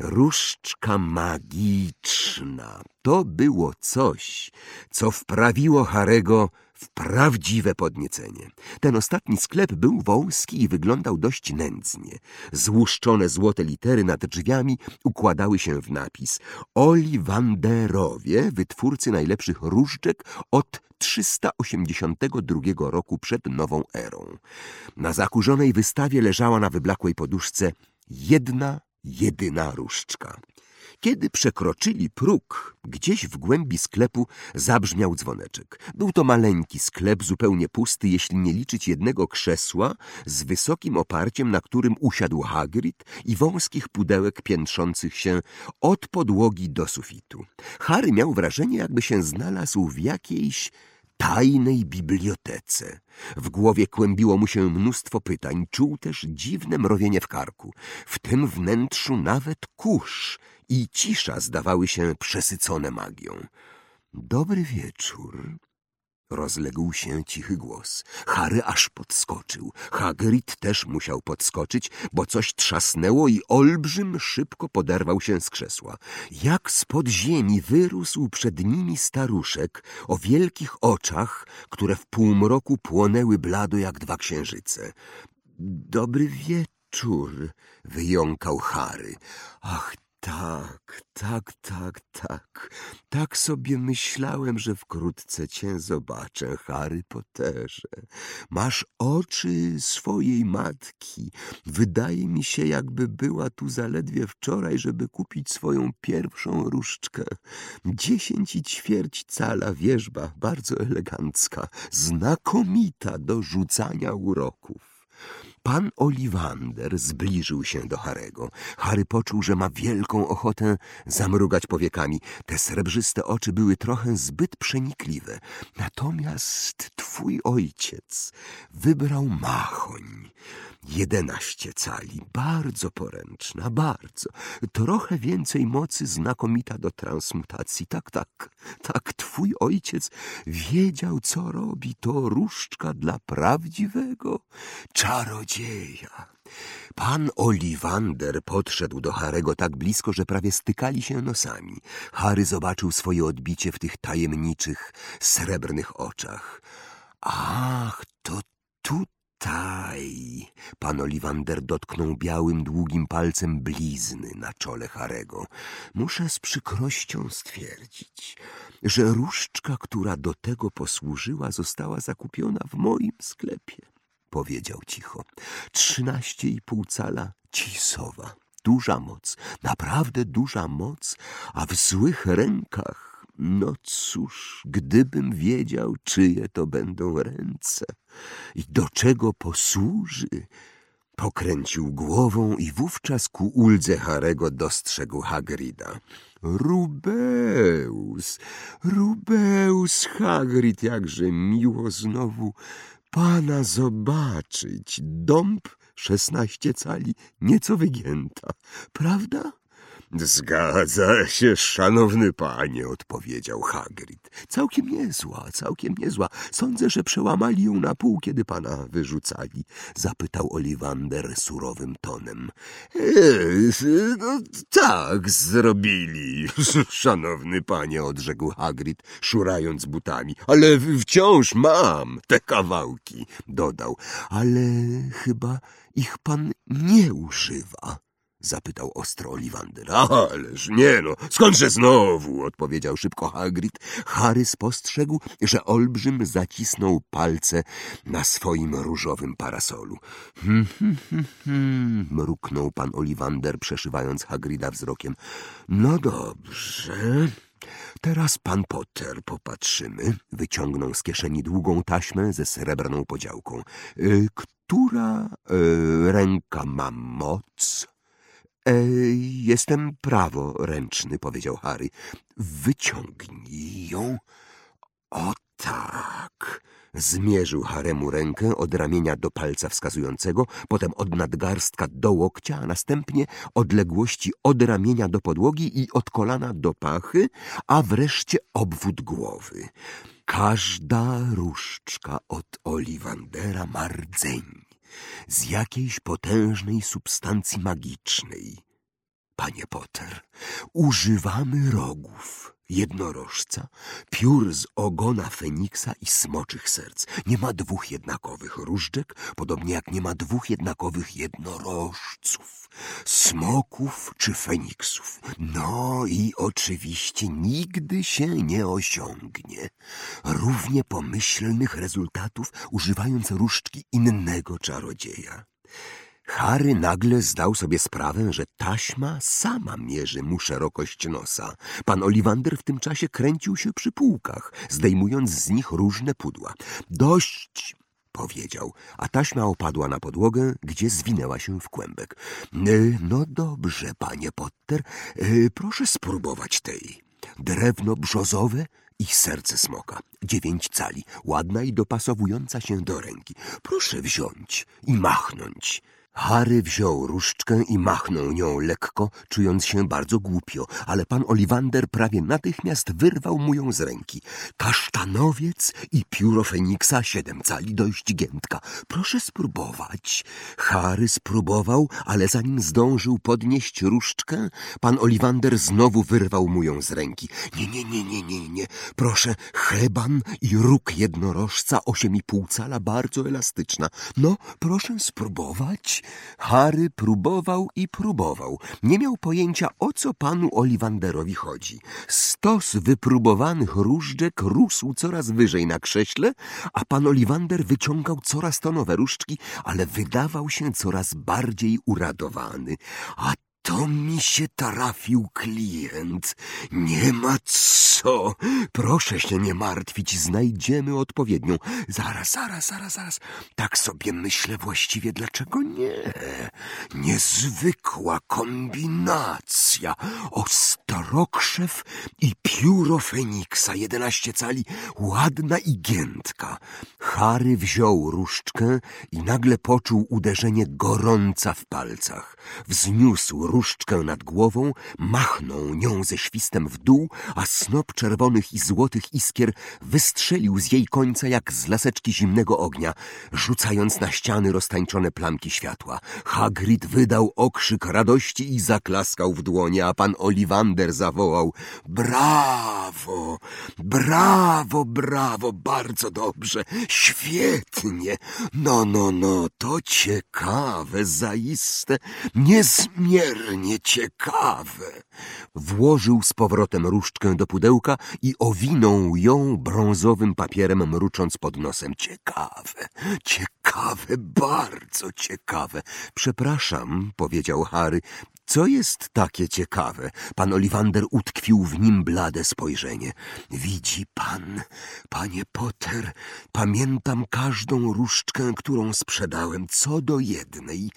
Różdżka magiczna. To było coś, co wprawiło Harego w prawdziwe podniecenie. Ten ostatni sklep był wąski i wyglądał dość nędznie. Złuszczone złote litery nad drzwiami układały się w napis Oliwanderowie, wytwórcy najlepszych różdżek od 382 roku przed nową erą. Na zakurzonej wystawie leżała na wyblakłej poduszce jedna jedyna różdżka. Kiedy przekroczyli próg, gdzieś w głębi sklepu zabrzmiał dzwoneczek. Był to maleńki sklep, zupełnie pusty, jeśli nie liczyć jednego krzesła z wysokim oparciem, na którym usiadł Hagrid i wąskich pudełek piętrzących się od podłogi do sufitu. Harry miał wrażenie, jakby się znalazł w jakiejś tajnej bibliotece. W głowie kłębiło mu się mnóstwo pytań, czuł też dziwne mrowienie w karku. W tym wnętrzu nawet kurz i cisza zdawały się przesycone magią. Dobry wieczór. Rozległ się cichy głos. Harry aż podskoczył. Hagrid też musiał podskoczyć, bo coś trzasnęło i olbrzym szybko poderwał się z krzesła. Jak spod ziemi wyrósł przed nimi staruszek o wielkich oczach, które w półmroku płonęły blado jak dwa księżyce. Dobry wieczór, wyjąkał Harry. Ach, tak, tak, tak, tak. Tak sobie myślałem, że wkrótce cię zobaczę, Harry Potterze. Masz oczy swojej matki. Wydaje mi się, jakby była tu zaledwie wczoraj, żeby kupić swoją pierwszą różdżkę. Dziesięć i ćwierć cala wierzba, bardzo elegancka, znakomita do rzucania uroków. Pan Oliwander zbliżył się do Harego. Harry poczuł, że ma wielką ochotę zamrugać powiekami. Te srebrzyste oczy były trochę zbyt przenikliwe. Natomiast twój ojciec wybrał machoń. Jedenaście cali, bardzo poręczna, bardzo. Trochę więcej mocy znakomita do transmutacji. Tak, tak, tak, twój ojciec wiedział, co robi. To różdżka dla prawdziwego czarodzieja. Pan Oliwander podszedł do Harego tak blisko, że prawie stykali się nosami. Harry zobaczył swoje odbicie w tych tajemniczych, srebrnych oczach. Ach, to tutaj Taj. Pan Oliwander dotknął białym, długim palcem blizny na czole Harego. Muszę z przykrością stwierdzić, że różdżka, która do tego posłużyła, została zakupiona w moim sklepie, powiedział cicho. Trzynaście i pół cala cisowa. Duża moc, naprawdę duża moc, a w złych rękach no cóż, gdybym wiedział, czyje to będą ręce i do czego posłuży, pokręcił głową i wówczas ku uldze Harego dostrzegł Hagrida. Rubeus, Rubeus, Hagrid, jakże miło znowu pana zobaczyć. Dąb szesnaście cali, nieco wygięta, prawda? Zgadza się, szanowny panie, odpowiedział Hagrid. Całkiem niezła, całkiem niezła. Sądzę, że przełamali ją na pół, kiedy pana wyrzucali, zapytał Oliwander surowym tonem. E, no, tak, zrobili, szanowny panie, odrzekł Hagrid, szurając butami. Ale wciąż mam te kawałki, dodał. Ale chyba ich pan nie używa zapytał ostro Oliwander. Ależ nie no, skądże znowu? odpowiedział szybko Hagrid. Harry spostrzegł, że olbrzym zacisnął palce na swoim różowym parasolu. Hmm, hmm, hmm, mruknął pan Oliwander, przeszywając Hagrida wzrokiem. No dobrze... Teraz pan Potter popatrzymy. Wyciągnął z kieszeni długą taśmę ze srebrną podziałką. Y, która y, ręka ma moc? E, jestem praworęczny, powiedział Harry. Wyciągnij ją. O tak. Zmierzył Haremu rękę od ramienia do palca wskazującego, potem od nadgarstka do łokcia, a następnie odległości od ramienia do podłogi i od kolana do pachy, a wreszcie obwód głowy. Każda różdżka od Oliwandera ma rdzeń z jakiejś potężnej substancji magicznej. panie Potter. Używamy rogów jednorożca, piór z ogona feniksa i smoczych serc. Nie ma dwóch jednakowych różdżek, podobnie jak nie ma dwóch jednakowych jednorożców, smoków czy feniksów. No i oczywiście nigdy się nie osiągnie równie pomyślnych rezultatów, używając różdżki innego czarodzieja. Harry nagle zdał sobie sprawę, że taśma sama mierzy mu szerokość nosa. Pan Oliwander w tym czasie kręcił się przy półkach, zdejmując z nich różne pudła. Dość, powiedział, a taśma opadła na podłogę, gdzie zwinęła się w kłębek. E, no dobrze, panie Potter, e, proszę spróbować tej. Drewno brzozowe i serce smoka. Dziewięć cali, ładna i dopasowująca się do ręki. Proszę wziąć i machnąć. Harry wziął różdżkę i machnął nią lekko, czując się bardzo głupio, ale pan Oliwander prawie natychmiast wyrwał mu ją z ręki. Kasztanowiec i pióro Feniksa, siedem cali, dość giętka. Proszę spróbować. Harry spróbował, ale zanim zdążył podnieść różdżkę, pan Oliwander znowu wyrwał mu ją z ręki. Nie, nie, nie, nie, nie, nie. Proszę, cheban i róg jednorożca, osiem i pół cala, bardzo elastyczna. No, proszę spróbować. Harry próbował i próbował. Nie miał pojęcia, o co panu Oliwanderowi chodzi. Stos wypróbowanych różdżek rósł coraz wyżej na krześle, a pan Oliwander wyciągał coraz to nowe różdżki, ale wydawał się coraz bardziej uradowany. A to mi się trafił klient. Nie ma co. Proszę się nie martwić, znajdziemy odpowiednią. Zaraz, zaraz, zaraz, zaraz. Tak sobie myślę właściwie, dlaczego nie? Niezwykła kombinacja. Ostrokrzew i pióro Feniksa, jedenaście cali, ładna i giętka. Harry wziął różdżkę i nagle poczuł uderzenie gorąca w palcach. Wzniósł różdżkę nad głową, machnął nią ze świstem w dół, a snop czerwonych i złotych iskier wystrzelił z jej końca jak z laseczki zimnego ognia, rzucając na ściany roztańczone plamki światła. Hagrid wydał okrzyk radości i zaklaskał w dłonie, a pan Oliwander zawołał Brawo! Brawo, brawo, bardzo dobrze, świetnie! No, no, no, to ciekawe, zaiste, niezmiernie ciekawe. Włożył z powrotem różdżkę do pudełka i owinął ją brązowym papierem, mrucząc pod nosem. Ciekawe, ciekawe, bardzo ciekawe. Przepraszam, powiedział Harry, co jest takie ciekawe? Pan Oliwander utkwił w nim blade spojrzenie. Widzi pan, panie Potter, pamiętam każdą różdżkę, którą sprzedałem, co do jednej.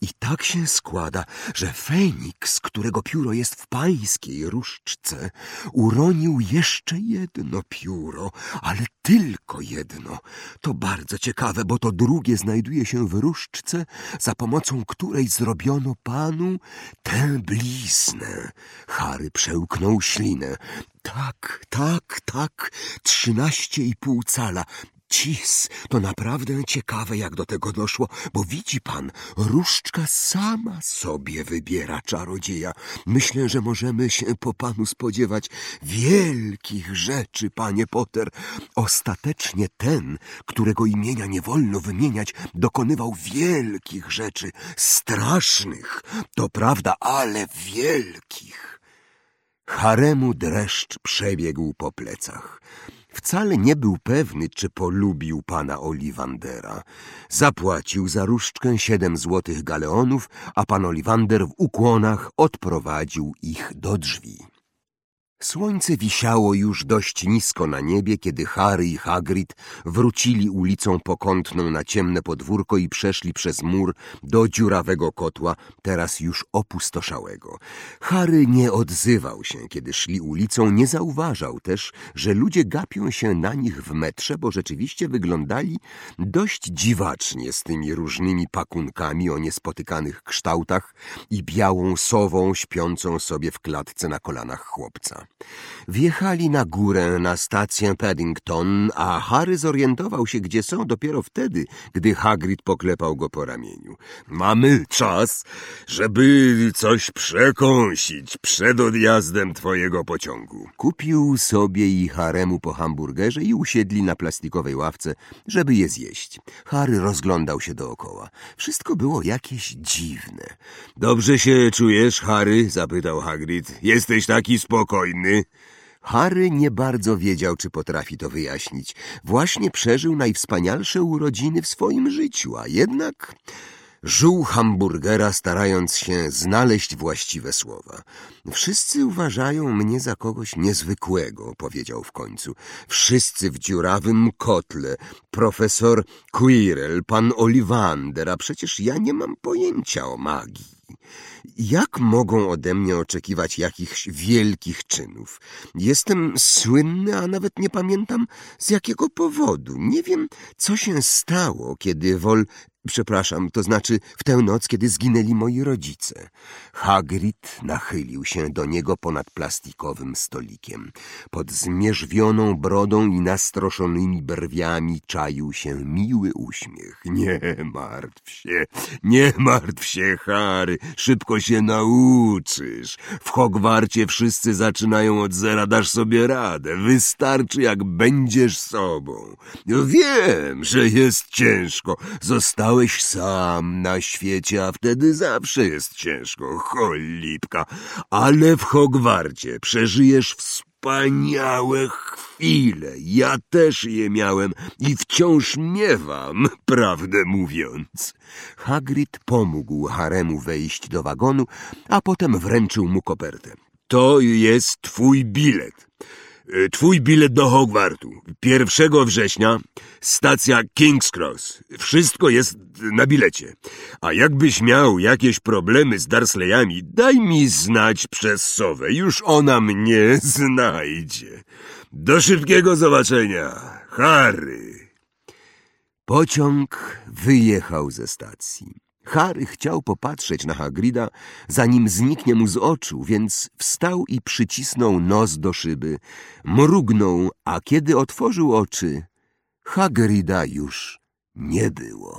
I tak się składa, że Feniks, którego pióro jest w pańskiej różdżce, uronił jeszcze jedno pióro, ale tylko jedno. To bardzo ciekawe, bo to drugie znajduje się w różdżce, za pomocą której zrobiono panu tę bliznę. Harry przełknął ślinę. Tak, tak, tak, trzynaście i pół cala. Cis, to naprawdę ciekawe, jak do tego doszło, bo widzi pan, różdżka sama sobie wybiera czarodzieja. Myślę, że możemy się po panu spodziewać wielkich rzeczy, panie Potter. Ostatecznie ten, którego imienia nie wolno wymieniać, dokonywał wielkich rzeczy, strasznych, to prawda, ale wielkich. Haremu dreszcz przebiegł po plecach. Wcale nie był pewny, czy polubił pana Oliwandera. Zapłacił za różdżkę siedem złotych galeonów, a pan Oliwander w ukłonach odprowadził ich do drzwi. Słońce wisiało już dość nisko na niebie, kiedy Harry i Hagrid wrócili ulicą pokątną na ciemne podwórko i przeszli przez mur do dziurawego kotła, teraz już opustoszałego. Harry nie odzywał się, kiedy szli ulicą, nie zauważał też, że ludzie gapią się na nich w metrze, bo rzeczywiście wyglądali dość dziwacznie z tymi różnymi pakunkami o niespotykanych kształtach i białą sową śpiącą sobie w klatce na kolanach chłopca. Wjechali na górę na stację Paddington, a Harry zorientował się, gdzie są dopiero wtedy, gdy Hagrid poklepał go po ramieniu. Mamy czas, żeby coś przekąsić przed odjazdem twojego pociągu. Kupił sobie i Haremu po hamburgerze i usiedli na plastikowej ławce, żeby je zjeść. Harry rozglądał się dookoła. Wszystko było jakieś dziwne. Dobrze się czujesz, Harry? zapytał Hagrid. Jesteś taki spokojny? Harry nie bardzo wiedział, czy potrafi to wyjaśnić. Właśnie przeżył najwspanialsze urodziny w swoim życiu, a jednak żuł hamburgera, starając się znaleźć właściwe słowa. Wszyscy uważają mnie za kogoś niezwykłego, powiedział w końcu. Wszyscy w dziurawym kotle. Profesor Quirrell, pan Oliwander, a przecież ja nie mam pojęcia o magii. Jak mogą ode mnie oczekiwać jakichś wielkich czynów? Jestem słynny, a nawet nie pamiętam z jakiego powodu. Nie wiem, co się stało, kiedy Wol... Przepraszam, to znaczy w tę noc, kiedy zginęli moi rodzice. Hagrid nachylił się do niego ponad plastikowym stolikiem. Pod zmierzwioną brodą i nastroszonymi brwiami czaił się miły uśmiech. Nie martw się, nie martw się, Harry. Szybko się nauczysz. W Hogwarcie wszyscy zaczynają od zera, dasz sobie radę. Wystarczy, jak będziesz sobą. Wiem, że jest ciężko. Zostałeś sam na świecie, a wtedy zawsze jest ciężko. Cholipka. Ale w Hogwarcie przeżyjesz wspaniałe chwile. Ja też je miałem i wciąż miewam, prawdę mówiąc. Hagrid pomógł Haremu wejść do wagonu, a potem wręczył mu kopertę. To jest twój bilet. E, Twój bilet do Hogwartu. 1 września, stacja King's Cross. Wszystko jest na bilecie. A jakbyś miał jakieś problemy z Dursleyami, daj mi znać przez Sowę. Już ona mnie znajdzie. Do szybkiego zobaczenia, Harry. Pociąg wyjechał ze stacji. Harry chciał popatrzeć na Hagrida, zanim zniknie mu z oczu, więc wstał i przycisnął nos do szyby. Mrugnął, a kiedy otworzył oczy, Hagrida już nie było.